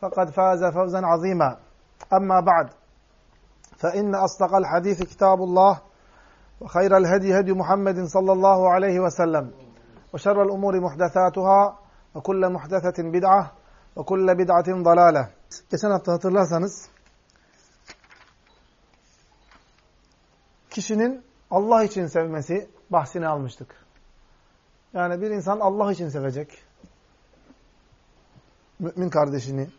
فقد فاز فوزا عظيما أما بعد فإن أصدق الحديث كتاب الله وخير الهدي هدي محمد صلى الله عليه وسلم وشر الأمور محدثاتها وكل محدثة بدعة وكل بدعة ضلالة Geçen hafta hatırlarsanız kişinin Allah için sevmesi bahsini almıştık. Yani bir insan Allah için sevecek. Mümin kardeşini.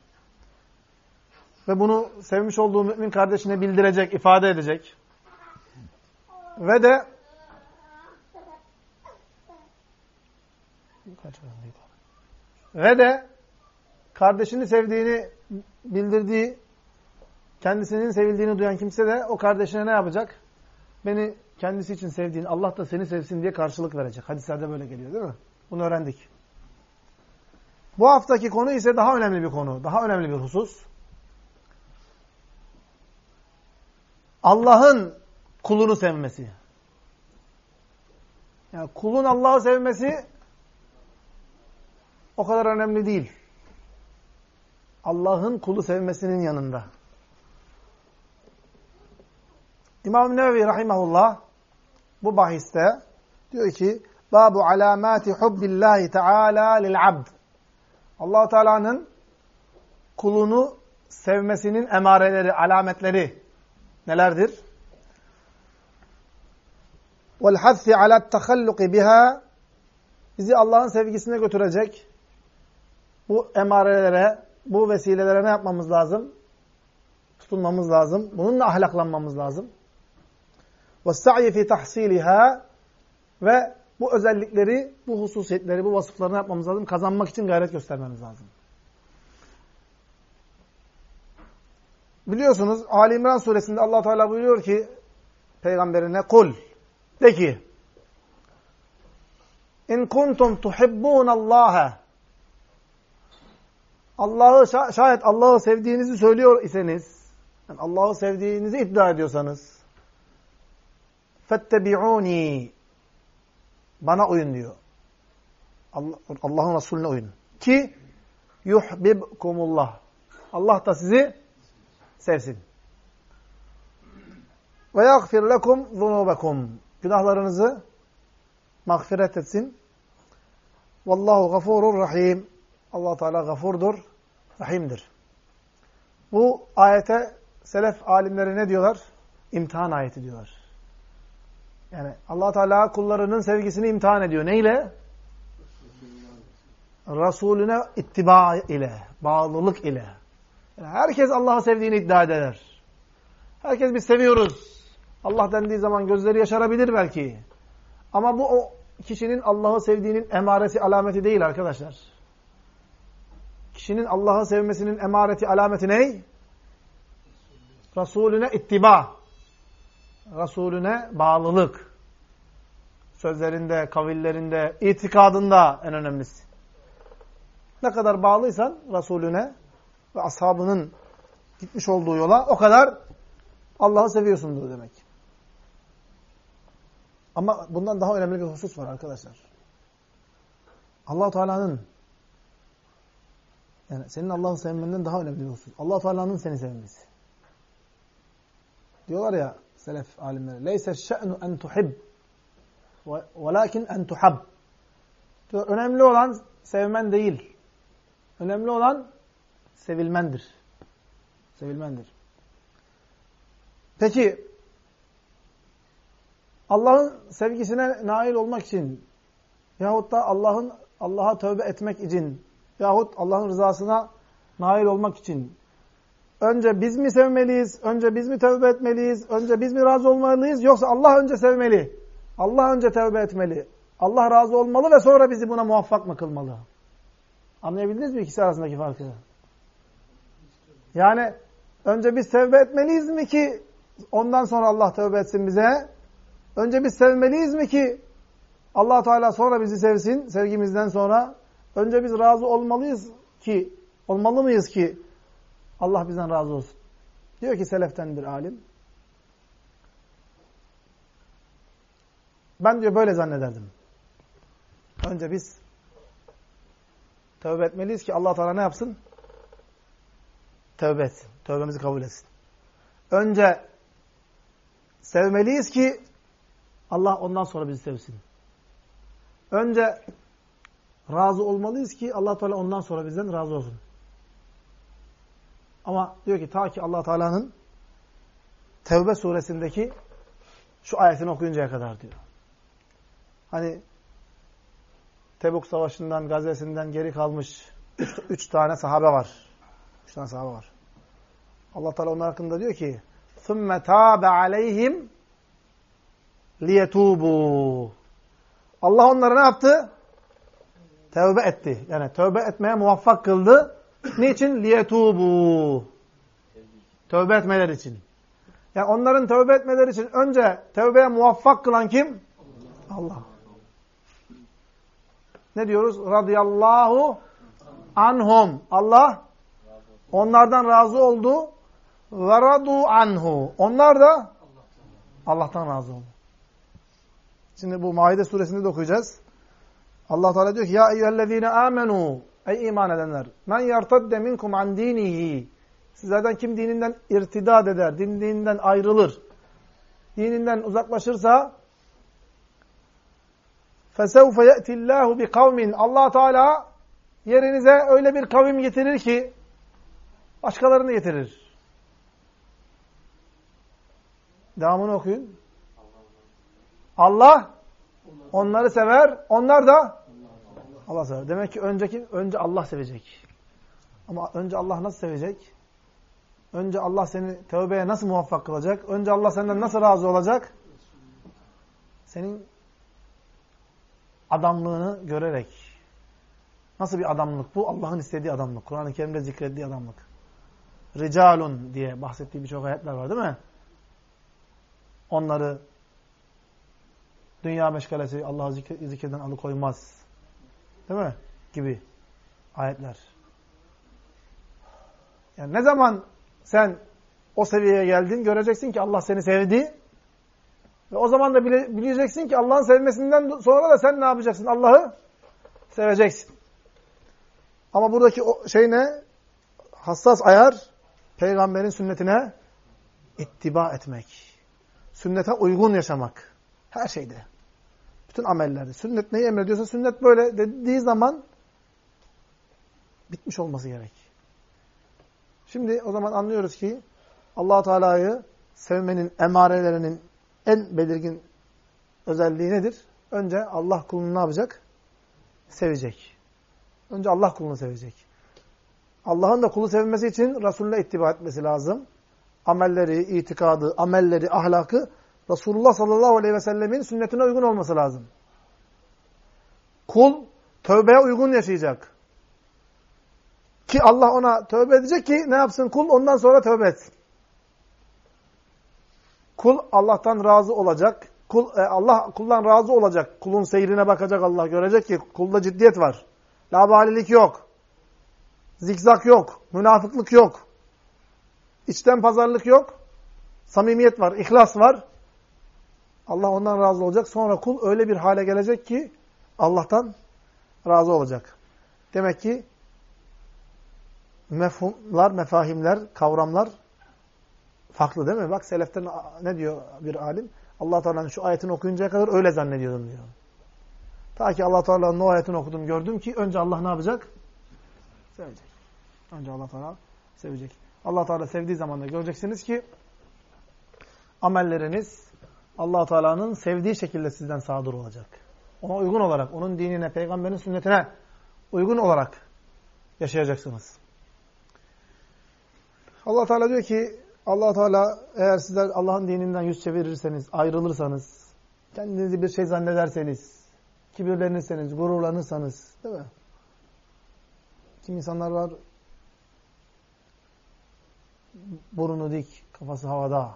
ve bunu sevmiş olduğu mümin kardeşine bildirecek, ifade edecek. Ve de ve de kardeşini sevdiğini bildirdiği, kendisinin sevildiğini duyan kimse de o kardeşine ne yapacak? Beni kendisi için sevdiğin, Allah da seni sevsin diye karşılık verecek. Hadislerde böyle geliyor değil mi? Bunu öğrendik. Bu haftaki konu ise daha önemli bir konu. Daha önemli bir husus. Allah'ın kulunu sevmesi. Yani kulun Allah'ı sevmesi o kadar önemli değil. Allah'ın kulu sevmesinin yanında. İmam Nevevi rahimahullah bu bahiste diyor ki Babu alamati hubbillahi teala lil abd. Allah Teala'nın kulunu sevmesinin emareleri, alametleri nelerdir? Vel hassi ala tahalluqi biha bizi Allah'ın sevgisine götürecek bu emarelere, bu vesilelere ne yapmamız lazım? Tutunmamız lazım. Bununla ahlaklanmamız lazım. وَالسَّعْيِ فِي تَحْصِيلِهَا Ve bu özellikleri, bu hususiyetleri, bu vasıfları ne yapmamız lazım? Kazanmak için gayret göstermemiz lazım. Biliyorsunuz Ali İmran suresinde allah Teala buyuruyor ki peygamberine kul de ki in kuntum tuhibbunallaha Allah'ı şayet Allah'ı sevdiğinizi söylüyor iseniz yani Allah'ı sevdiğinizi iddia ediyorsanız fettebi'uni bana uyun diyor. Allah, Allah'ın Resulüne uyun. Ki yuhbibkumullah. Allah da sizi sevsin. Ve yagfir lekum zunubekum. Günahlarınızı mağfiret etsin. Vallahu gafurur rahim. Allah Teala gafurdur, rahimdir. Bu ayete selef alimleri ne diyorlar? İmtihan ayeti diyorlar. Yani allah Teala kullarının sevgisini imtihan ediyor. Neyle? Resulüne ittiba ile, bağlılık ile. Yani herkes Allah'ı sevdiğini iddia eder. Herkes biz seviyoruz. Allah dendiği zaman gözleri yaşarabilir belki. Ama bu o kişinin Allah'ı sevdiğinin emaresi, alameti değil arkadaşlar. Kişinin Allah'ı sevmesinin emareti, alameti ne? Resulüne ittiba. Resulüne bağlılık. Sözlerinde, kavillerinde, itikadında en önemlisi. Ne kadar bağlıysan Resulüne ve ashabının gitmiş olduğu yola o kadar Allah'ı seviyorsundur demek. Ama bundan daha önemli bir husus var arkadaşlar. allah Teala'nın yani senin Allah'ı sevmenden daha önemli bir husus. allah Teala'nın seni sevmesi. Diyorlar ya selef alimleri. Leyse şe'nu en tuhib velakin en tuhab. Önemli olan sevmen değil. Önemli olan sevilmendir. Sevilmendir. Peki Allah'ın sevgisine nail olmak için yahut da Allah'ın Allah'a tövbe etmek için yahut Allah'ın rızasına nail olmak için önce biz mi sevmeliyiz? Önce biz mi tövbe etmeliyiz? Önce biz mi razı olmalıyız? Yoksa Allah önce sevmeli. Allah önce tövbe etmeli. Allah razı olmalı ve sonra bizi buna muvaffak mı kılmalı? Anlayabildiniz mi ikisi arasındaki farkı? Yani önce biz tövbe etmeliyiz mi ki ondan sonra Allah tövbe etsin bize? Önce biz sevmeliyiz mi ki allah Teala sonra bizi sevsin, sevgimizden sonra? Önce biz razı olmalıyız ki, olmalı mıyız ki Allah bizden razı olsun? Diyor ki seleften bir alim. Ben diyor böyle zannederdim. Önce biz tövbe etmeliyiz ki allah Teala ne yapsın? Tövbe etsin. Tövbemizi kabul etsin. Önce sevmeliyiz ki Allah ondan sonra bizi sevsin. Önce razı olmalıyız ki allah Teala ondan sonra bizden razı olsun. Ama diyor ki ta ki allah Teala'nın Tevbe suresindeki şu ayetini okuyuncaya kadar diyor. Hani Tebuk Savaşı'ndan, gazesinden geri kalmış üç, üç tane sahabe var. Üç tane sahabe var. Allah Teala onlar hakkında diyor ki: "Summe tabe aleyhim liyetubu." Allah onlara ne yaptı? Tevbe etti. Yani tövbe etmeye muvaffak kıldı. Niçin? Liyetubu. Tövbe etmeler için. Yani onların tövbe etmeleri için önce tövbeye muvaffak kılan kim? Allah. Ne diyoruz? Radıyallahu anhum. Allah onlardan razı oldu. Ve radu anhu. Onlar da Allah'tan razı oldu. Şimdi bu Maide suresinde de okuyacağız. Allah Teala diyor ki ya eyyühellezine amenu ey iman edenler men yertadde minkum an dinihi sizlerden kim dininden irtidad eder, dininden ayrılır, dininden uzaklaşırsa فَسَوْفَ يَأْتِ اللّٰهُ بِقَوْمٍ allah Teala yerinize öyle bir kavim getirir ki başkalarını getirir. Devamını okuyun. Allah onları sever. Onlar da Allah sever. Demek ki önceki önce Allah sevecek. Ama önce Allah nasıl sevecek? Önce Allah seni tövbeye nasıl muvaffak kılacak? Önce Allah senden nasıl razı olacak? Senin adamlığını görerek. Nasıl bir adamlık bu? Allah'ın istediği adamlık. Kur'an-ı Kerim'de zikrettiği adamlık. Ricalun diye bahsettiği birçok ayetler var değil mi? Onları dünya meşgalesi Allah'ı zikreden alıkoymaz. Değil mi? Gibi ayetler. Yani ne zaman sen o seviyeye geldin göreceksin ki Allah seni sevdi. Ve o zaman da bile, bileceksin ki Allah'ın sevmesinden sonra da sen ne yapacaksın? Allah'ı seveceksin. Ama buradaki o şey ne? Hassas ayar peygamberin sünnetine ittiba etmek. Sünnete uygun yaşamak. Her şeyde. Bütün amellerde. Sünnet neyi emrediyorsa sünnet böyle dediği zaman bitmiş olması gerek. Şimdi o zaman anlıyoruz ki allah Teala'yı sevmenin emarelerinin en belirgin özelliği nedir? Önce Allah kulunu ne yapacak? Sevecek. Önce Allah kulunu sevecek. Allah'ın da kulu sevmesi için Resulüne ittiba etmesi lazım. Amelleri, itikadı, amelleri, ahlakı Resulullah sallallahu aleyhi ve sellemin sünnetine uygun olması lazım. Kul tövbeye uygun yaşayacak. Ki Allah ona tövbe edecek ki ne yapsın kul ondan sonra tövbe etsin. Kul Allah'tan razı olacak. Kul, e, Allah kuldan razı olacak. Kulun seyrine bakacak Allah. Görecek ki kulda ciddiyet var. Labalilik yok. Zikzak yok. Münafıklık yok. İçten pazarlık yok. Samimiyet var. ihlas var. Allah ondan razı olacak. Sonra kul öyle bir hale gelecek ki Allah'tan razı olacak. Demek ki mefhumlar, mefahimler, kavramlar farklı değil mi? Bak seleften ne diyor bir alim? Allah Teala'nın şu ayetini okuyuncaya kadar öyle zannediyordum diyor. Ta ki Allah Teala'nın o ayetini okudum gördüm ki önce Allah ne yapacak? Sevecek. Önce Allah Teala sevecek. Allah Teala sevdiği zaman da göreceksiniz ki amelleriniz Allah Teala'nın sevdiği şekilde sizden sadır olacak. Ona uygun olarak, onun dinine, peygamberin sünnetine uygun olarak yaşayacaksınız. Allah Teala diyor ki Allah Teala eğer sizler Allah'ın dininden yüz çevirirseniz, ayrılırsanız, kendinizi bir şey zannederseniz, kibirlenirseniz, gururlanırsanız, değil mi? Kim insanlar var burnu dik, kafası havada.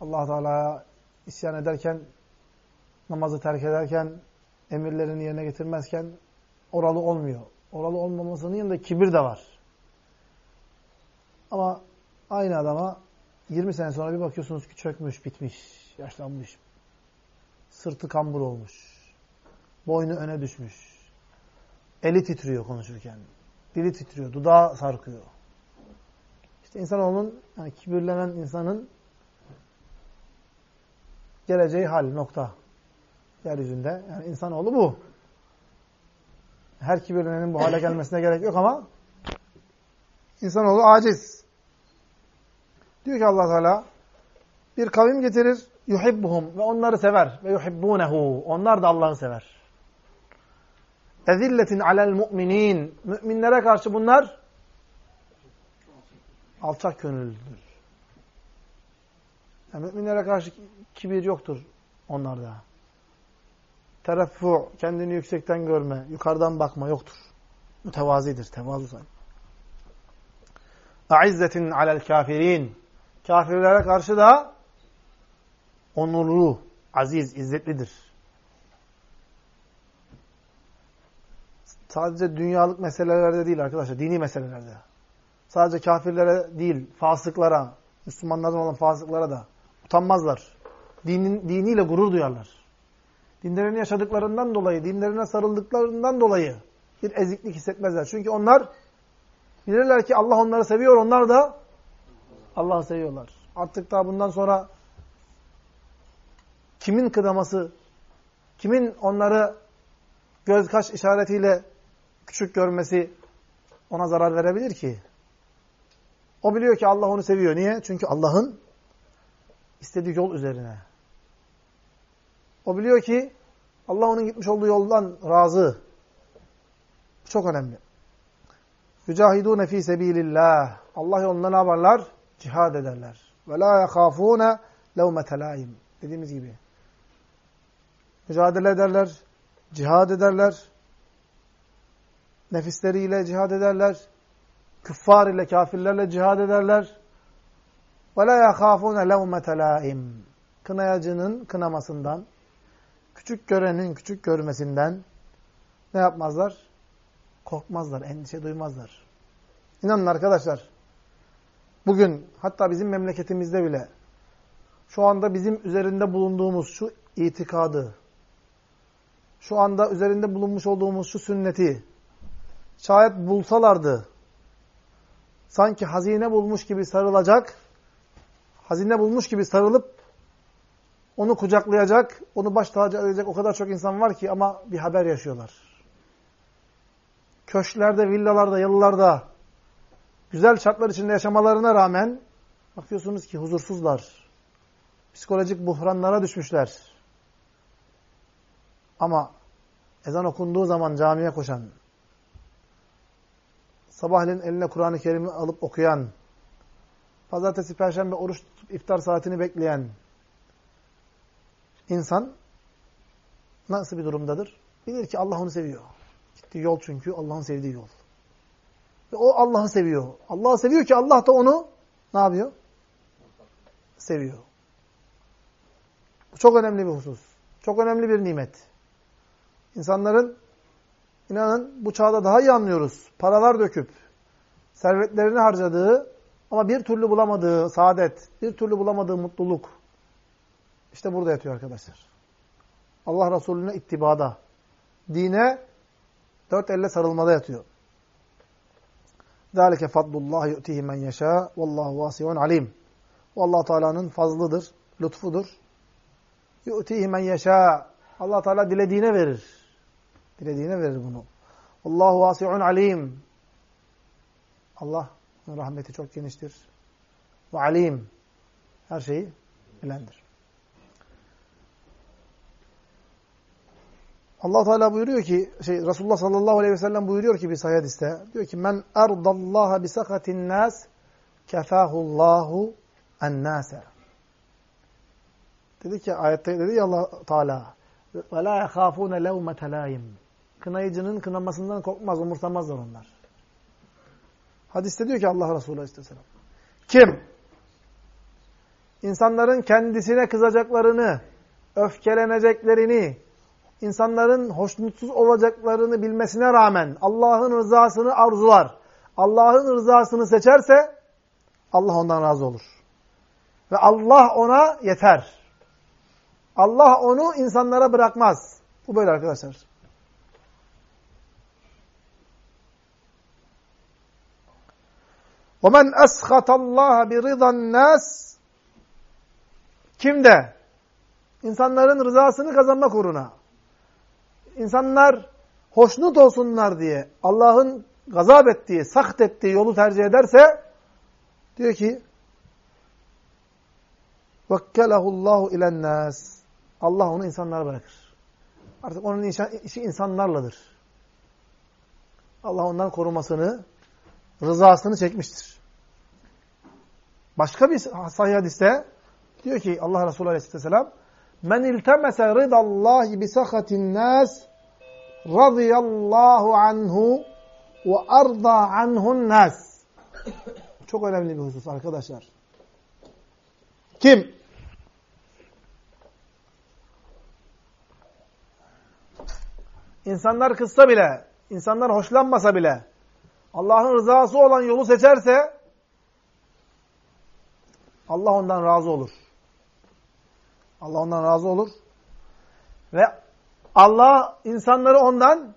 Allah Teala'ya isyan ederken, namazı terk ederken, emirlerini yerine getirmezken oralı olmuyor. Oralı olmamasının yanında kibir de var. Ama aynı adama 20 sene sonra bir bakıyorsunuz ki çökmüş, bitmiş, yaşlanmış. Sırtı kambur olmuş. Boynu öne düşmüş. Eli titriyor konuşurken. Dili titriyor, dudağı sarkıyor. İşte insanoğlunun, yani kibirlenen insanın geleceği hal, nokta. Yeryüzünde. Yani insanoğlu bu. Her kibirlenenin bu hale gelmesine gerek yok ama insanoğlu aciz. Diyor ki allah Teala bir kavim getirir yuhibbuhum ve onları sever ve yuhibbunehu. Onlar da Allah'ı sever. Ezilletin alel mu'minin. Müminlere karşı bunlar alçak gönüllüdür. Yani müminlere karşı kibir yoktur onlarda. Tereffu, kendini yüksekten görme, yukarıdan bakma yoktur. Mütevazidir, tevazu sahibi. Aizzetin alel kafirin. Kafirlere karşı da onurlu, aziz, izzetlidir. Sadece dünyalık meselelerde değil arkadaşlar, dini meselelerde. Sadece kafirlere değil, fasıklara, Müslümanlardan olan fasıklara da utanmazlar. Dinin, diniyle gurur duyarlar. Dinlerini yaşadıklarından dolayı, dinlerine sarıldıklarından dolayı bir eziklik hissetmezler. Çünkü onlar bilirler ki Allah onları seviyor, onlar da Allah'ı seviyorlar. Artık daha bundan sonra kimin kınaması, kimin onları göz kaş işaretiyle küçük görmesi ona zarar verebilir ki? O biliyor ki Allah onu seviyor. Niye? Çünkü Allah'ın istediği yol üzerine. O biliyor ki Allah onun gitmiş olduğu yoldan razı. Bu çok önemli. Yücahidûne fî sebîlillâh. Allah yolunda ne yaparlar? Cihad ederler. Ve lâ yekâfûne levmete lâim. Dediğimiz gibi. Mücadele ederler. Cihad ederler. Nefisleriyle cihad ederler. Küffar ile kafirlerle cihad ederler. Ve la yahafune levmete laim. Kınayacının kınamasından, küçük görenin küçük görmesinden ne yapmazlar? Korkmazlar, endişe duymazlar. İnanın arkadaşlar, bugün hatta bizim memleketimizde bile şu anda bizim üzerinde bulunduğumuz şu itikadı, şu anda üzerinde bulunmuş olduğumuz şu sünneti şayet bulsalardı sanki hazine bulmuş gibi sarılacak, hazine bulmuş gibi sarılıp onu kucaklayacak, onu baş tacı edecek o kadar çok insan var ki ama bir haber yaşıyorlar. Köşklerde, villalarda, yalılarda güzel şartlar içinde yaşamalarına rağmen bakıyorsunuz ki huzursuzlar. Psikolojik buhranlara düşmüşler. Ama ezan okunduğu zaman camiye koşan, sabahleyin eline Kur'an-ı Kerim'i alıp okuyan, pazartesi, perşembe oruç tutup iftar saatini bekleyen insan nasıl bir durumdadır? Bilir ki Allah onu seviyor. Gittiği yol çünkü Allah'ın sevdiği yol. Ve o Allah'ı seviyor. Allah'ı seviyor ki Allah da onu ne yapıyor? Seviyor. Bu çok önemli bir husus. Çok önemli bir nimet. İnsanların inanın bu çağda daha iyi anlıyoruz. Paralar döküp servetlerini harcadığı ama bir türlü bulamadığı saadet, bir türlü bulamadığı mutluluk işte burada yatıyor arkadaşlar. Allah Resulüne ittibada, dine dört elle sarılmada yatıyor. ذَٰلِكَ فَضْلُ اللّٰهِ يُؤْتِهِ مَنْ يَشَاءُ وَاللّٰهُ وَاسِعٌ alim. O allah Teala'nın fazlıdır, lütfudur. يُؤْتِهِ مَنْ يَشَاءُ allah Teala dilediğine verir. Dilediğine verir bunu. Allahu vasi'un alim. Allah rahmeti çok geniştir. Ve alim. Her şeyi bilendir. Allah Teala buyuruyor ki şey Resulullah sallallahu aleyhi ve sellem buyuruyor ki bir sahih diyor ki men erdallaha bi sakatin nas kefahullahu en nase. Dedi ki ayette dedi ya Allah Teala ve la yahafune levmete laim. Kınayıcının kınamasından korkmaz, umursamazlar onlar. Hadiste diyor ki Allah Resulü Aleyhisselam. Kim? İnsanların kendisine kızacaklarını, öfkeleneceklerini, insanların hoşnutsuz olacaklarını bilmesine rağmen Allah'ın rızasını arzular, Allah'ın rızasını seçerse Allah ondan razı olur. Ve Allah ona yeter. Allah onu insanlara bırakmaz. Bu böyle arkadaşlar. وَمَنْ أَسْخَطَ اللّٰهَ بِرِضَى النَّاسِ Kim de insanların rızasını kazanmak uğruna insanlar hoşnut olsunlar diye Allah'ın gazap ettiği, sakt ettiği yolu tercih ederse diyor ki وَكَّلَهُ اللّٰهُ اِلَى النَّاسِ Allah onu insanlara bırakır. Artık onun işi insanlarladır. Allah ondan korumasını, rızasını çekmiştir. Başka bir sahih hadiste diyor ki Allah Resulü Aleyhisselam Men iltemese ridallahi bi sahatin nas radıyallahu anhu ve arda anhun nas. Çok önemli bir husus arkadaşlar. Kim? İnsanlar kızsa bile, insanlar hoşlanmasa bile Allah'ın rızası olan yolu seçerse Allah ondan razı olur. Allah ondan razı olur. Ve Allah insanları ondan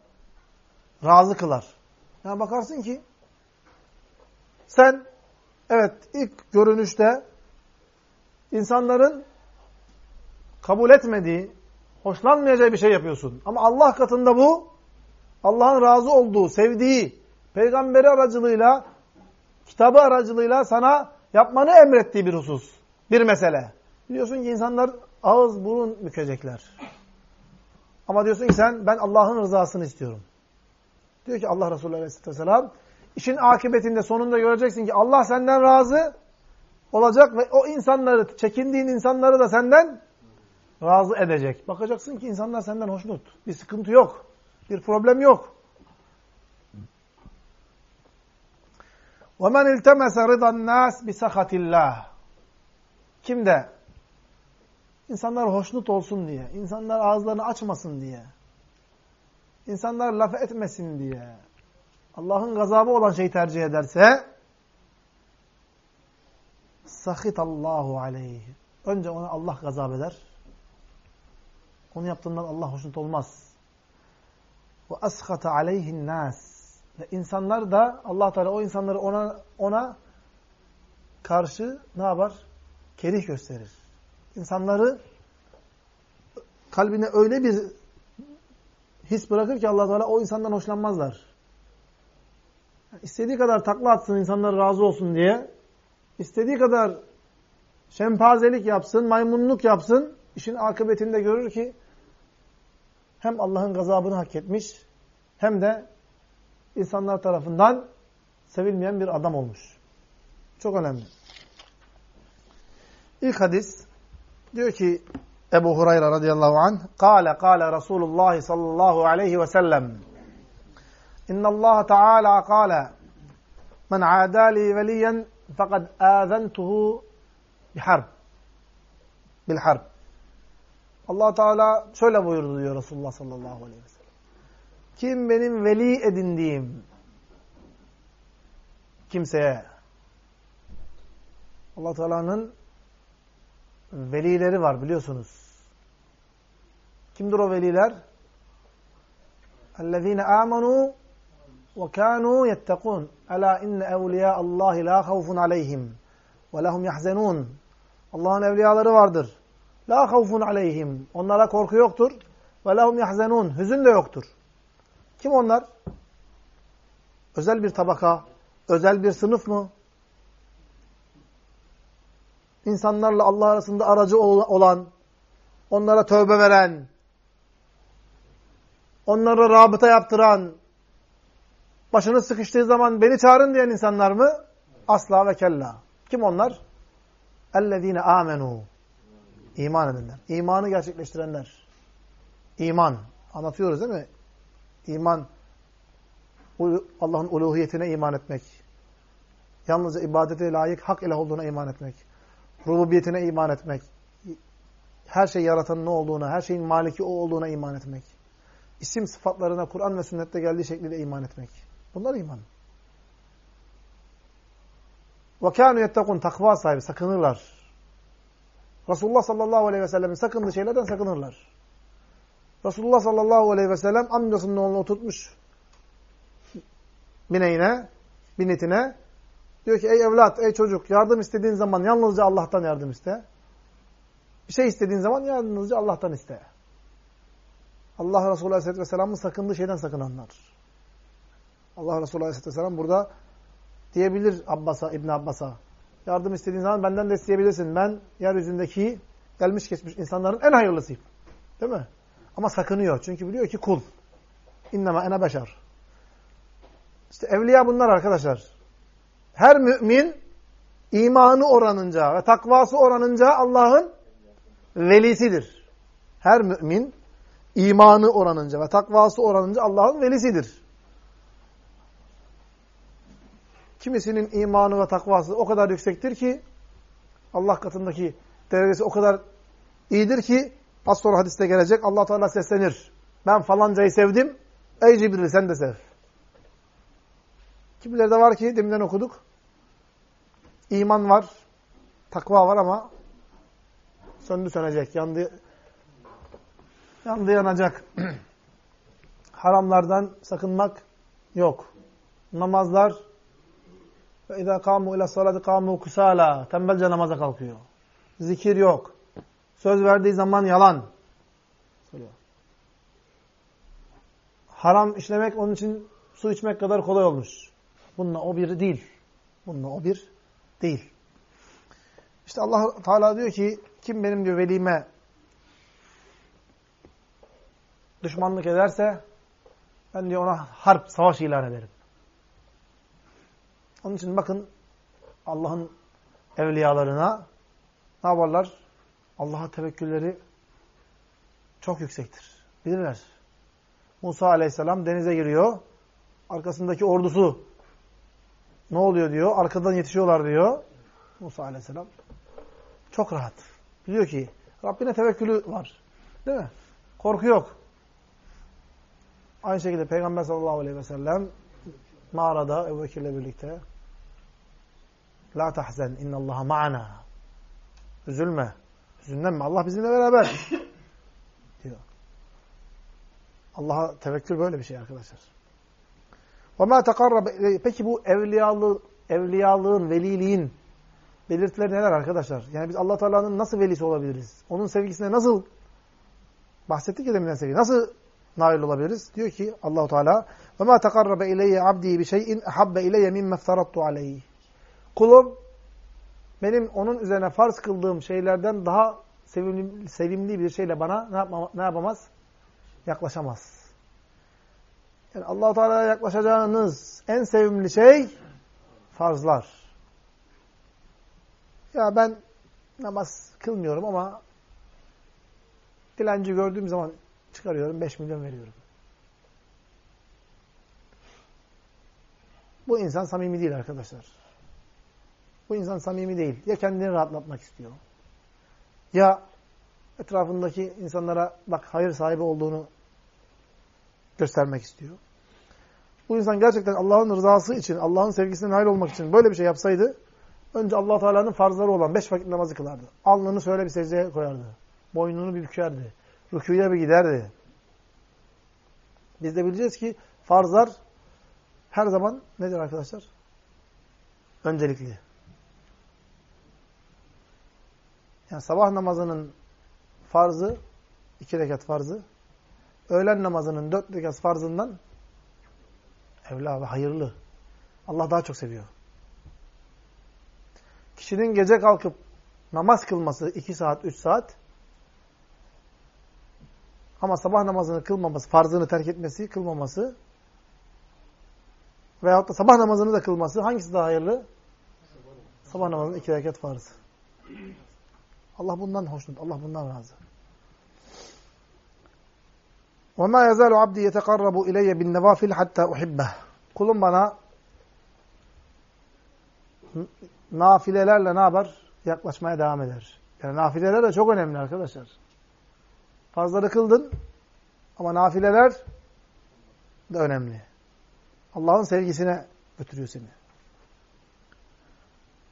razı kılar. Yani bakarsın ki sen evet ilk görünüşte insanların kabul etmediği, hoşlanmayacağı bir şey yapıyorsun. Ama Allah katında bu Allah'ın razı olduğu, sevdiği, peygamberi aracılığıyla, kitabı aracılığıyla sana yapmanı emrettiği bir husus, bir mesele. Biliyorsun ki insanlar ağız burun bükecekler. Ama diyorsun ki sen ben Allah'ın rızasını istiyorum. Diyor ki Allah Resulü Aleyhisselatü Vesselam işin akıbetinde sonunda göreceksin ki Allah senden razı olacak ve o insanları, çekindiğin insanları da senden razı edecek. Bakacaksın ki insanlar senden hoşnut. Bir sıkıntı yok. Bir problem yok. وَمَنْ اِلْتَمَسَ رِضَى النَّاسِ بِسَخَةِ اللّٰهِ Kim de insanlar hoşnut olsun diye, insanlar ağızlarını açmasın diye, insanlar laf etmesin diye, Allah'ın gazabı olan şeyi tercih ederse sahitallahu aleyhi. Önce ona Allah gazap eder. Onu yaptığından Allah hoşnut olmaz. Ve ashata aleyhin nas. İnsanlar da Allah Teala o insanları ona ona karşı ne yapar? Kerih gösterir. İnsanları kalbine öyle bir his bırakır ki Allah Teala o insandan hoşlanmazlar. İstediği kadar takla atsın insanlar razı olsun diye. istediği kadar şempazelik yapsın, maymunluk yapsın. işin akıbetinde görür ki hem Allah'ın gazabını hak etmiş hem de insanlar tarafından sevilmeyen bir adam olmuş. Çok önemli. İlk hadis diyor ki Ebu Hureyre radıyallahu anh Kale kale Resulullah sallallahu aleyhi ve sellem İnna Allah Teala kale Men adali veliyen fekad âzentuhu biharb bilharb allah Teala şöyle buyurdu diyor Resulullah sallallahu aleyhi ve sellem. Kim benim veli edindiğim kimseye allah Teala'nın velileri var biliyorsunuz. Kimdir o veliler? اَلَّذ۪ينَ آمَنُوا وَكَانُوا يَتَّقُونَ اَلَا اِنَّ اَوْلِيَاءَ اللّٰهِ لَا خَوْفٌ عَلَيْهِمْ وَلَهُمْ يَحْزَنُونَ Allah'ın evliyaları vardır. La havfun aleyhim. Onlara korku yoktur. Ve lehum yahzenun. Hüzün de yoktur. Kim onlar? Özel bir tabaka, özel bir sınıf mı? İnsanlarla Allah arasında aracı olan, onlara tövbe veren, onlara rabıta yaptıran, başını sıkıştığı zaman beni çağırın diyen insanlar mı? Asla ve kella. Kim onlar? اَلَّذ۪ينَ آمَنُوا İman edenler. İmanı gerçekleştirenler. İman. Anlatıyoruz değil mi? İman, Allah'ın uluhiyetine iman etmek. Yalnızca ibadete layık hak ile olduğuna iman etmek. Rububiyetine iman etmek. Her şey yaratanın ne olduğuna, her şeyin maliki o olduğuna iman etmek. İsim sıfatlarına Kur'an ve sünnette geldiği şekliyle iman etmek. Bunlar iman. وَكَانُوا يَتَّقُونَ Takva sahibi, sakınırlar. Resulullah sallallahu aleyhi ve sellem'in sakındığı şeylerden sakınırlar. Resulullah sallallahu aleyhi ve sellem amcasının oğlunu oturtmuş bineğine, binetine. Diyor ki ey evlat, ey çocuk yardım istediğin zaman yalnızca Allah'tan yardım iste. Bir şey istediğin zaman yalnızca Allah'tan iste. Allah Resulü Aleyhisselatü Vesselam'ın sakındığı şeyden sakınanlar. Allah Resulü Aleyhisselatü Vesselam burada diyebilir Abbas'a, İbn Abbas'a. Yardım istediğin zaman benden de isteyebilirsin. Ben yeryüzündeki gelmiş geçmiş insanların en hayırlısıyım. Değil mi? Ama sakınıyor. Çünkü biliyor ki kul. İnnema ene beşer. İşte evliya bunlar arkadaşlar. Her mümin imanı oranınca ve takvası oranınca Allah'ın velisidir. Her mümin imanı oranınca ve takvası oranınca Allah'ın velisidir. Kimisinin imanı ve takvası o kadar yüksektir ki Allah katındaki derecesi o kadar iyidir ki az sonra hadiste gelecek Allah Teala seslenir. Ben falancayı sevdim. Ey Cibril sen de sev. Kimileri de var ki deminden okuduk. İman var, takva var ama söndü sönecek, yandı, yandı yanacak. Haramlardan sakınmak yok. Namazlar ve izâ kâmû ile salâdi kâmû kusâlâ. Tembelce namaza kalkıyor. Zikir yok. Söz verdiği zaman yalan. Söylüyor. Haram işlemek onun için su içmek kadar kolay olmuş. Bununla o bir değil. Bununla o bir değil. İşte Allah Teala diyor ki kim benim diyor velime düşmanlık ederse ben diyor ona harp, savaş ilan ederim. Onun için bakın Allah'ın evliyalarına ne yaparlar? Allah'a tevekkülleri çok yüksektir. Bilirler. Musa aleyhisselam denize giriyor. Arkasındaki ordusu ne oluyor diyor. Arkadan yetişiyorlar diyor. Musa aleyhisselam. Çok rahat. Biliyor ki Rabbine tevekkülü var. Değil mi? Korku yok. Aynı şekilde Peygamber sallallahu aleyhi ve sellem mağarada Ebu Bekir'le birlikte La tahzen innallaha ma'ana Üzülme. Üzülme. Allah bizimle beraber. diyor. Allah'a tevekkül böyle bir şey arkadaşlar. وَمَا تَقَرَّبَ Peki bu evliyalı, evliyalığın, veliliğin belirtileri neler arkadaşlar? Yani biz allah Teala'nın nasıl velisi olabiliriz? Onun sevgisine nasıl bahsettik ya deminden sevgi. Nasıl nail olabiliriz? Diyor ki Allahu Teala وَمَا تَقَرَّبَ اِلَيَّ عَبْدِي بِشَيْءٍ اَحَبَّ اِلَيَّ مِمَّ اَفْتَرَطْتُ عَلَيْهِ Kulum benim onun üzerine farz kıldığım şeylerden daha sevimli, sevimli bir şeyle bana ne, yapma, ne yapamaz? Yaklaşamaz. Yani allah Teala'ya yaklaşacağınız en sevimli şey farzlar. Ya ben namaz kılmıyorum ama dilenci gördüğüm zaman çıkarıyorum, 5 milyon veriyorum. Bu insan samimi değil arkadaşlar. Bu insan samimi değil. Ya kendini rahatlatmak istiyor. Ya etrafındaki insanlara bak hayır sahibi olduğunu göstermek istiyor. Bu insan gerçekten Allah'ın rızası için, Allah'ın sevgisine nail olmak için böyle bir şey yapsaydı, önce allah Teala'nın farzları olan beş vakit namazı kılardı. Alnını şöyle bir secdeye koyardı. Boynunu bir bükerdi. Rüküye bir giderdi. Biz de bileceğiz ki farzlar her zaman nedir arkadaşlar? Öncelikli. Yani sabah namazının farzı, iki rekat farzı, öğlen namazının dört rekat farzından evla ve hayırlı. Allah daha çok seviyor. Kişinin gece kalkıp namaz kılması iki saat, üç saat ama sabah namazını kılmaması, farzını terk etmesi, kılmaması veyahut da sabah namazını da kılması hangisi daha hayırlı? Sabah namazının iki rekat farz. Allah bundan hoşnut. Allah bundan razı. وَمَا يَزَالُ عَبْدِي يَتَقَرَّبُ اِلَيَّ بِالنَّوَافِلِ حَتَّى اُحِبَّهِ Kulum bana nafilelerle ne yapar? Yaklaşmaya devam eder. Yani nafileler de çok önemli arkadaşlar. Fazları kıldın ama nafileler de önemli. Allah'ın sevgisine götürüyor seni.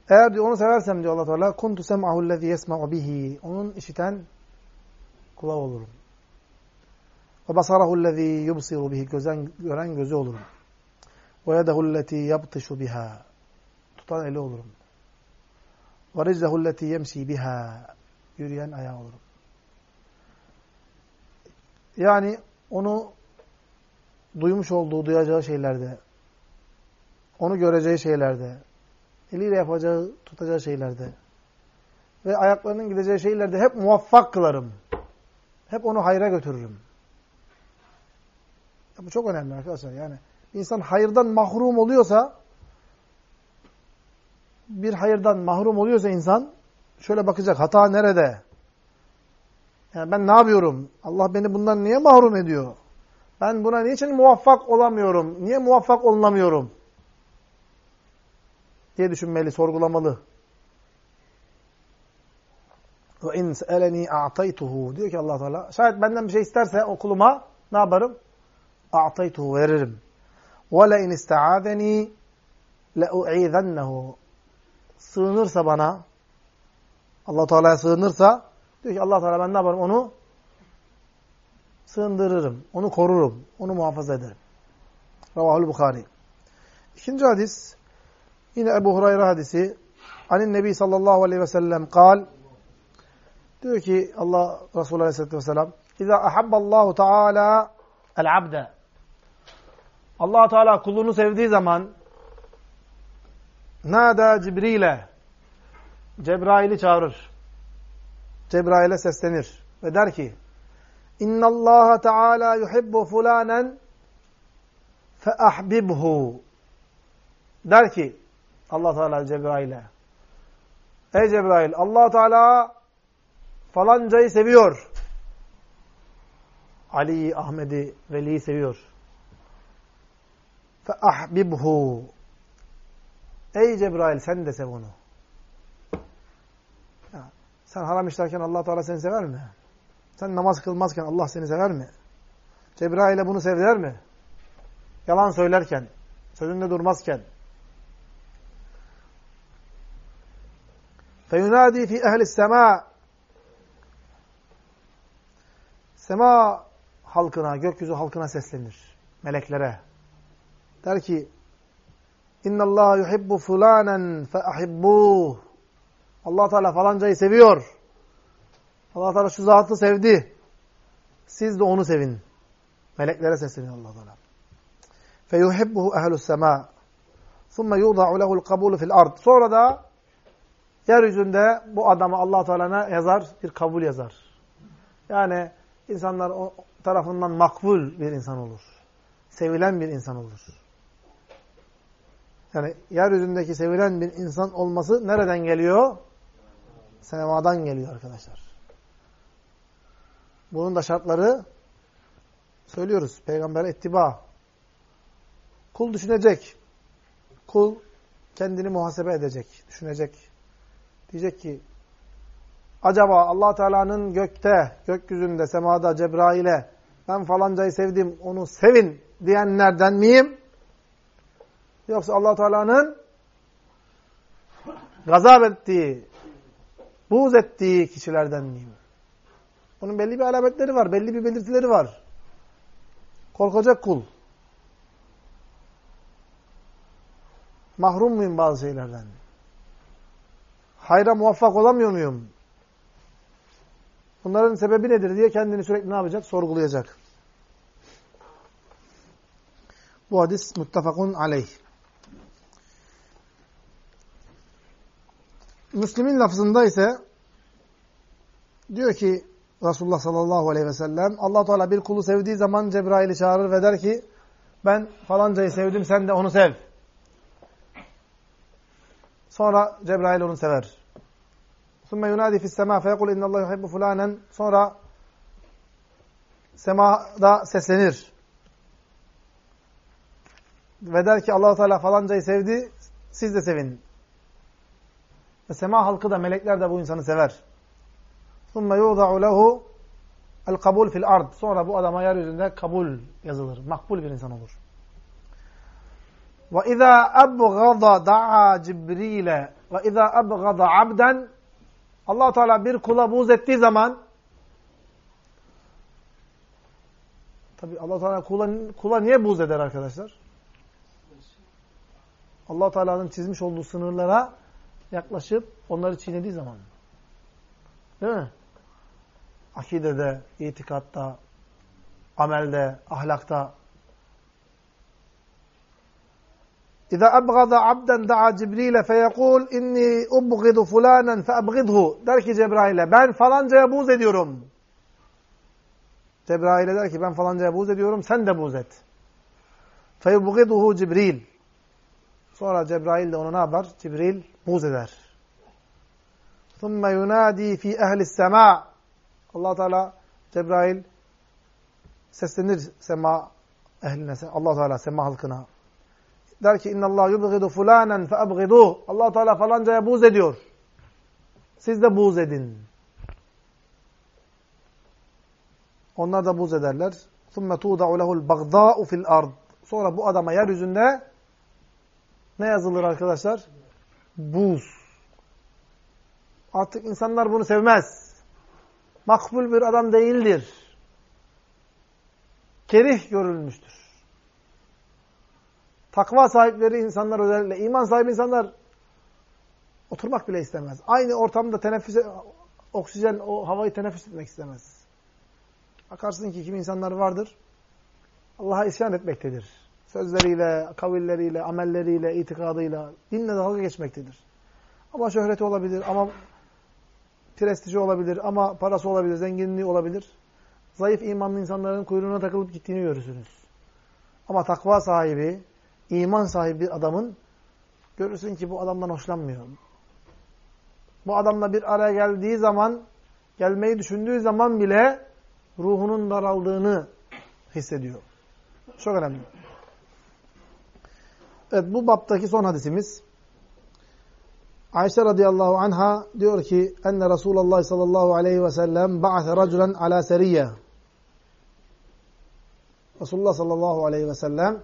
Eğer diyor onu seversem diyor Allah Teala kuntu sem'ahu allazi yesma'u bihi. Onun işiten kulağı olurum. Ve basarahu allazi yubsiru bihi. Gözen, gören gözü olurum. Ve yedehu allati yabtishu biha. Tutan eli olurum. Ve riclehu allati yemşi biha. Yürüyen ayağı olurum. Yani onu duymuş olduğu, duyacağı şeylerde, onu göreceği şeylerde, eliyle yapacağı, tutacağı şeylerde ve ayaklarının gideceği şeylerde hep muvaffak kılarım. Hep onu hayra götürürüm. Ya bu çok önemli arkadaşlar. Yani insan hayırdan mahrum oluyorsa bir hayırdan mahrum oluyorsa insan şöyle bakacak. Hata nerede? Yani ben ne yapıyorum? Allah beni bundan niye mahrum ediyor? Ben buna niçin muvaffak olamıyorum? Niye muvaffak olunamıyorum? Diye düşünmeli, sorgulamalı. Ve in se'eleni a'taytuhu diyor ki Allah Teala. Şayet benden bir şey isterse o kuluma ne yaparım? A'taytuhu veririm. Ve le in ista'adeni le'u'izannehu. Sığınırsa bana Allah Teala'ya sığınırsa diyor ki Allah Teala ben ne yaparım? Onu sığındırırım. Onu korurum. Onu muhafaza ederim. Ravahul Bukhari. İkinci hadis Yine Ebu Hurayra hadisi. Anin Nebi sallallahu aleyhi ve sellem kal. Diyor ki Allah Resulü aleyhisselatü vesselam. İza ahabballahu teala el abde. allah Teala kulunu sevdiği zaman nada Cibril'e Cebrail'i çağırır. Cebrail'e seslenir ve der ki İnna Allah Teala yuhibbu fulanen fe ahbibhu. Der ki Allah Teala Cebrail'e. Ey Cebrail Allah Teala falancayı seviyor. Ali'yi, Ahmet'i, Veli'yi seviyor. Fe ahbibhu. Ey Cebrail sen de sev onu. Ya, sen haram işlerken Allah Teala seni sever mi? Sen namaz kılmazken Allah seni sever mi? Cebrail'e bunu sever mi? Yalan söylerken, sözünde durmazken, Feyunadi fi ehli sema Sema halkına, gökyüzü halkına seslenir. Meleklere. Der ki Allah yuhibbu fulanen fe ahibbuh. Allah Teala falancayı seviyor. Allah Teala şu zatı sevdi. Siz de onu sevin. Meleklere sesleniyor Allah Teala. Yuhibbuhu ehlus sema. Thumma yuda'u lehu'l kabulu fil ard. Sonra da Yeryüzünde bu adamı allah Teala yazar? Bir kabul yazar. Yani insanlar o tarafından makbul bir insan olur. Sevilen bir insan olur. Yani yeryüzündeki sevilen bir insan olması nereden geliyor? Semadan geliyor arkadaşlar. Bunun da şartları söylüyoruz. Peygamber ettiba. Kul düşünecek. Kul kendini muhasebe edecek, düşünecek. Diyecek ki acaba allah Teala'nın gökte, gökyüzünde, semada Cebrail'e ben falancayı sevdim, onu sevin diyenlerden miyim? Yoksa allah Teala'nın gazap ettiği, buğz ettiği kişilerden miyim? Bunun belli bir alametleri var, belli bir belirtileri var. Korkacak kul. Mahrum muyum bazı şeylerden? hayra muvaffak olamıyor muyum? Bunların sebebi nedir diye kendini sürekli ne yapacak? Sorgulayacak. Bu hadis muttefakun aleyh. Müslim'in lafzında ise diyor ki Resulullah sallallahu aleyhi ve sellem allah Teala bir kulu sevdiği zaman Cebrail'i çağırır ve der ki ben falancayı sevdim sen de onu sev. Sonra Cebrail onu sever. ثُمَّ يُنَادِ فِي السَّمَا فَيَقُلْ اِنَّ اللّٰهِ يُحِبُّ فُلَانًا Sonra semada seslenir. Ve der ki allah Teala falancayı sevdi, siz de sevin. Ve sema halkı da, melekler de bu insanı sever. ثُمَّ يُوضَعُ لَهُ الْقَبُولِ fil ard. Sonra bu adama yeryüzünde kabul yazılır. Makbul bir insan olur. وَاِذَا أَبْغَضَ دَعَى جِبْرِيلَ وَاِذَا أَبْغَضَ عَبْدًا allah Teala bir kula buğz ettiği zaman tabi allah Teala kula, kula niye buğz eder arkadaşlar? allah Teala'nın çizmiş olduğu sınırlara yaklaşıp onları çiğnediği zaman. Değil mi? Akidede, itikatta, amelde, ahlakta. إذا أبغض عبدا دعا جبريل فيقول إني أبغض فلانا فأبغضه. درك جبرائيل بان فلان جابوز ديورم جبرائيل درك بان فلان جابوز ديورم سند بوزت فيبغضه جبريل. صار جبرائيل ده نابر جبريل بوز در. ثم ينادي في أهل السماء. الله تعالى جبرائيل سستنر سماء أهلنا الله تعالى سماء حلقنا Der ki inna Allah yubghidu fulanen fe abghiduh. Allah Teala falancaya buğz ediyor. Siz de buğz edin. Onlar da buğz ederler. ثُمَّ تُوْدَعُ لَهُ الْبَغْضَاءُ fil ard. Sonra bu adama yeryüzünde ne yazılır arkadaşlar? Buz. Artık insanlar bunu sevmez. Makbul bir adam değildir. Kerih görülmüştür. Takva sahipleri insanlar özellikle, iman sahibi insanlar oturmak bile istemez. Aynı ortamda teneffüs, oksijen, o havayı teneffüs etmek istemez. Bakarsın ki kimi insanlar vardır, Allah'a isyan etmektedir. Sözleriyle, kavilleriyle, amelleriyle, itikadıyla, dinle dalga geçmektedir. Ama şöhreti olabilir, ama prestiji olabilir, ama parası olabilir, zenginliği olabilir. Zayıf imanlı insanların kuyruğuna takılıp gittiğini görürsünüz. Ama takva sahibi, iman sahibi bir adamın görürsün ki bu adamdan hoşlanmıyor. Bu adamla bir araya geldiği zaman, gelmeyi düşündüğü zaman bile ruhunun daraldığını hissediyor. Çok önemli. Evet bu baptaki son hadisimiz. Ayşe radıyallahu anha diyor ki enne Resulullah sallallahu aleyhi ve sellem ba'athe raculen ala seriyye. Resulullah sallallahu aleyhi ve sellem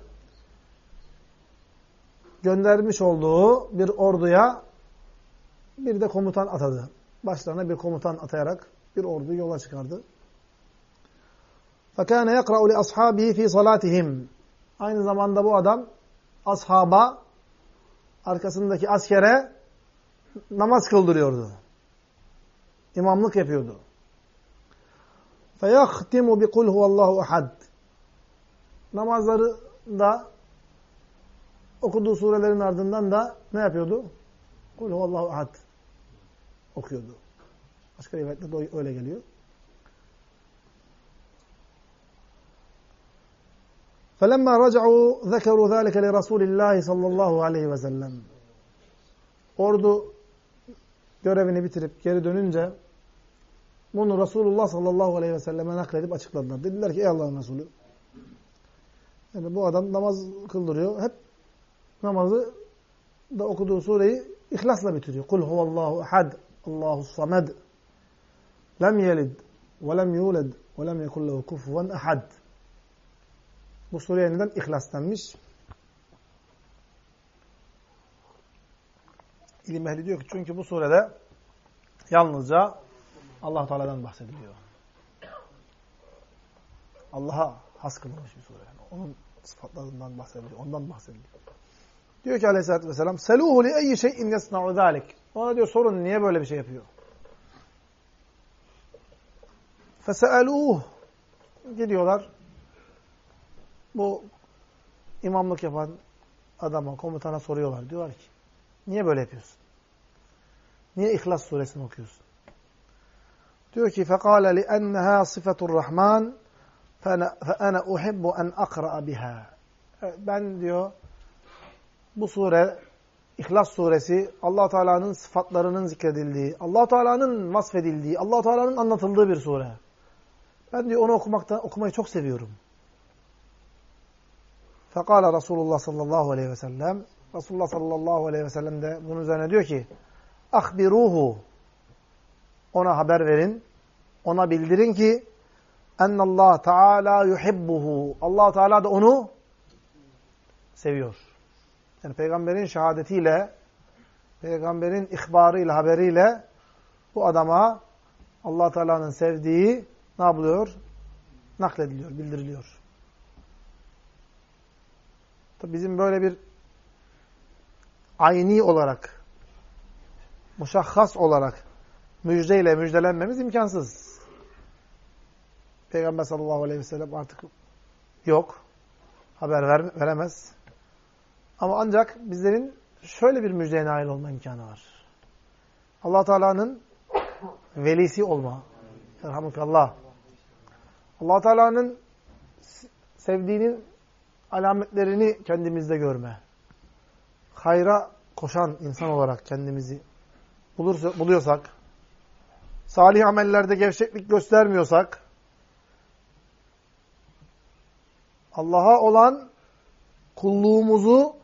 göndermiş olduğu bir orduya bir de komutan atadı. Başlarına bir komutan atayarak bir orduyu yola çıkardı. فَكَانَ يَقْرَأُ لِأَصْحَابِهِ ف۪ي صَلَاتِهِمْ Aynı zamanda bu adam ashaba, arkasındaki askere namaz kıldırıyordu. İmamlık yapıyordu. فَيَخْتِمُ بِقُلْ هُوَ اللّٰهُ اَحَدٍ Namazları da okuduğu surelerin ardından da ne yapıyordu? Kul huvallahu ahad okuyordu. Başka rivayetlerde de öyle geliyor. فَلَمَّا رَجَعُوا ذَكَرُوا ذَٰلِكَ لِرَسُولِ اللّٰهِ sallallahu aleyhi ve sellem. Ordu görevini bitirip geri dönünce bunu Resulullah sallallahu aleyhi ve selleme nakledip açıkladılar. Dediler ki ey Allah'ın Resulü yani bu adam namaz kıldırıyor. Hep namazı da okuduğu sureyi ihlasla bitiriyor. Kul huvallahu ahad, Allahu samed. Lem yelid ve lem yulad ve lem yekun lehu kufuven ahad. Bu sureye neden ihlas denmiş? İlim ehli diyor ki çünkü bu surede yalnızca Allah Teala'dan bahsediliyor. Allah'a has kılınmış bir sure. Yani onun sıfatlarından bahsediliyor. Ondan bahsediliyor. Diyor ki aleyhissalatü vesselam seluhu li eyyi şeyin yasna'u zalik. Ona diyor sorun niye böyle bir şey yapıyor? Fese'eluh. Gidiyorlar. Bu imamlık yapan adama, komutana soruyorlar. Diyorlar ki niye böyle yapıyorsun? Niye İhlas suresini okuyorsun? Diyor ki فَقَالَ لِأَنَّهَا صِفَةُ الرَّحْمَانِ فَأَنَا أُحِبُّ أَنْ أَقْرَأَ بِهَا Ben diyor bu sure İhlas suresi Allah Teala'nın sıfatlarının zikredildiği, Allah Teala'nın vasfedildiği, Allah Teala'nın anlatıldığı bir sure. Ben diyor onu okumakta okumayı çok seviyorum. Fekala Resulullah sallallahu aleyhi ve sellem Resulullah sallallahu aleyhi ve sellem de bunun üzerine diyor ki Ahbiruhu ona haber verin, ona bildirin ki ennallah Teala yuhibbuhu. Allah Teala da onu seviyor. Yani peygamberin şehadetiyle, peygamberin ihbarıyla, haberiyle bu adama Allah Teala'nın sevdiği ne yapılıyor? Naklediliyor, bildiriliyor. Tabi bizim böyle bir ayni olarak, muşahhas olarak müjdeyle müjdelenmemiz imkansız. Peygamber sallallahu aleyhi ve sellem artık yok. Haber ver, veremez. Ama ancak bizlerin şöyle bir müjdeye nail olma imkanı var. allah Teala'nın velisi olma. Elhamdülillah. allah Teala'nın sevdiğinin alametlerini kendimizde görme. Hayra koşan insan olarak kendimizi bulursa, buluyorsak, salih amellerde gevşeklik göstermiyorsak, Allah'a olan kulluğumuzu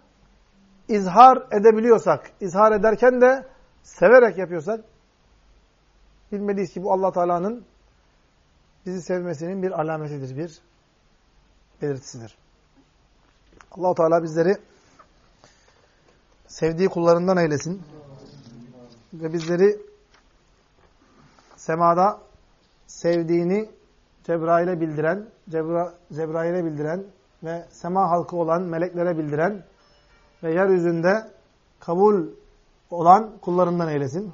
izhar edebiliyorsak, izhar ederken de severek yapıyorsak, bilmeliyiz ki bu allah Teala'nın bizi sevmesinin bir alametidir, bir belirtisidir. allah Teala bizleri sevdiği kullarından eylesin. Ve bizleri semada sevdiğini Cebrail'e bildiren, Cebra, Cebrail'e bildiren ve sema halkı olan meleklere bildiren ve yeryüzünde kabul olan kullarından eylesin.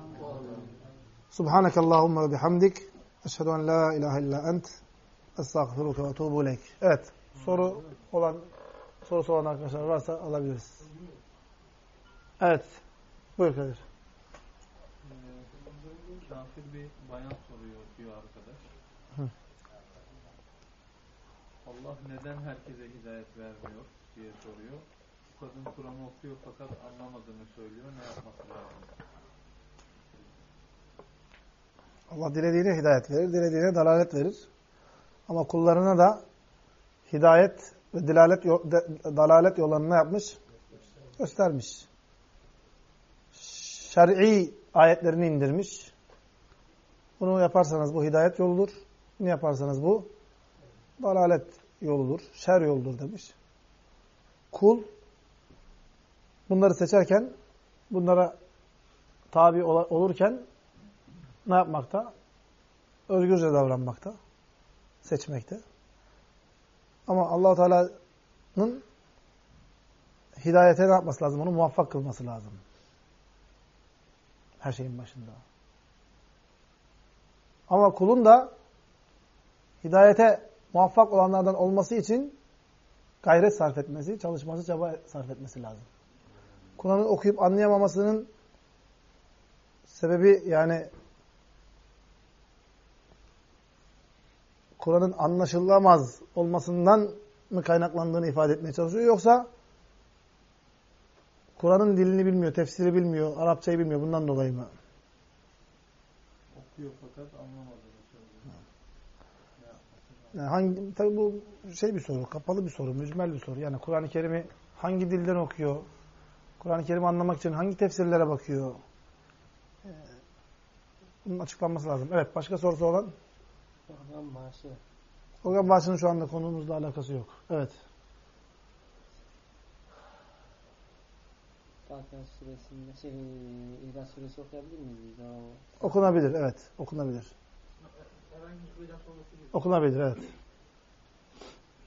Subhanakallahumma ve bihamdik. Eşhedü en la ilahe illa ent. Estağfiruke ve etubu ileyk. Evet. Soru olan sorusu olan arkadaşlar varsa alabiliriz. Evet. Buyur Kadir. Kafir bir bayan soruyor diyor arkadaş. Hı. Allah neden herkese hidayet vermiyor diye soruyor. Kadın Kur'an'ı okuyor fakat anlamadığını söylüyor. Ne yapması lazım? Allah dilediğine hidayet verir, dilediğine dalalet verir. Ama kullarına da hidayet ve dilalet, dalalet yollarını ne yapmış? Göstermiş. Şer'i ayetlerini indirmiş. Bunu yaparsanız bu hidayet yoludur. Bunu yaparsanız bu dalalet yoludur, şer yoludur demiş. Kul bunları seçerken, bunlara tabi olurken ne yapmakta? Özgürce davranmakta, seçmekte. Ama allah Teala'nın hidayete ne yapması lazım? Onu muvaffak kılması lazım. Her şeyin başında. Ama kulun da hidayete muvaffak olanlardan olması için gayret sarf etmesi, çalışması, çaba sarf etmesi lazım. Kur'an'ı okuyup anlayamamasının sebebi yani Kur'an'ın anlaşılamaz olmasından mı kaynaklandığını ifade etmeye çalışıyor yoksa Kur'an'ın dilini bilmiyor, tefsiri bilmiyor, Arapçayı bilmiyor bundan dolayı mı? Okuyor fakat söylüyor. Yani hangi, tabii bu şey bir soru, kapalı bir soru, mücmel bir soru. Yani Kur'an-ı Kerim'i hangi dilden okuyor? Kur'an-ı Kerim'i anlamak için hangi tefsirlere bakıyor? Ee, bunun açıklanması lazım. Evet, başka sorusu olan? Organ bağışı. Organ bağışının şu anda konumuzla alakası yok. Evet. Fatiha suresinde şey, İhlas suresi okuyabilir miyiz biz? O... Okunabilir, evet. Okunabilir. Okunabilir, evet.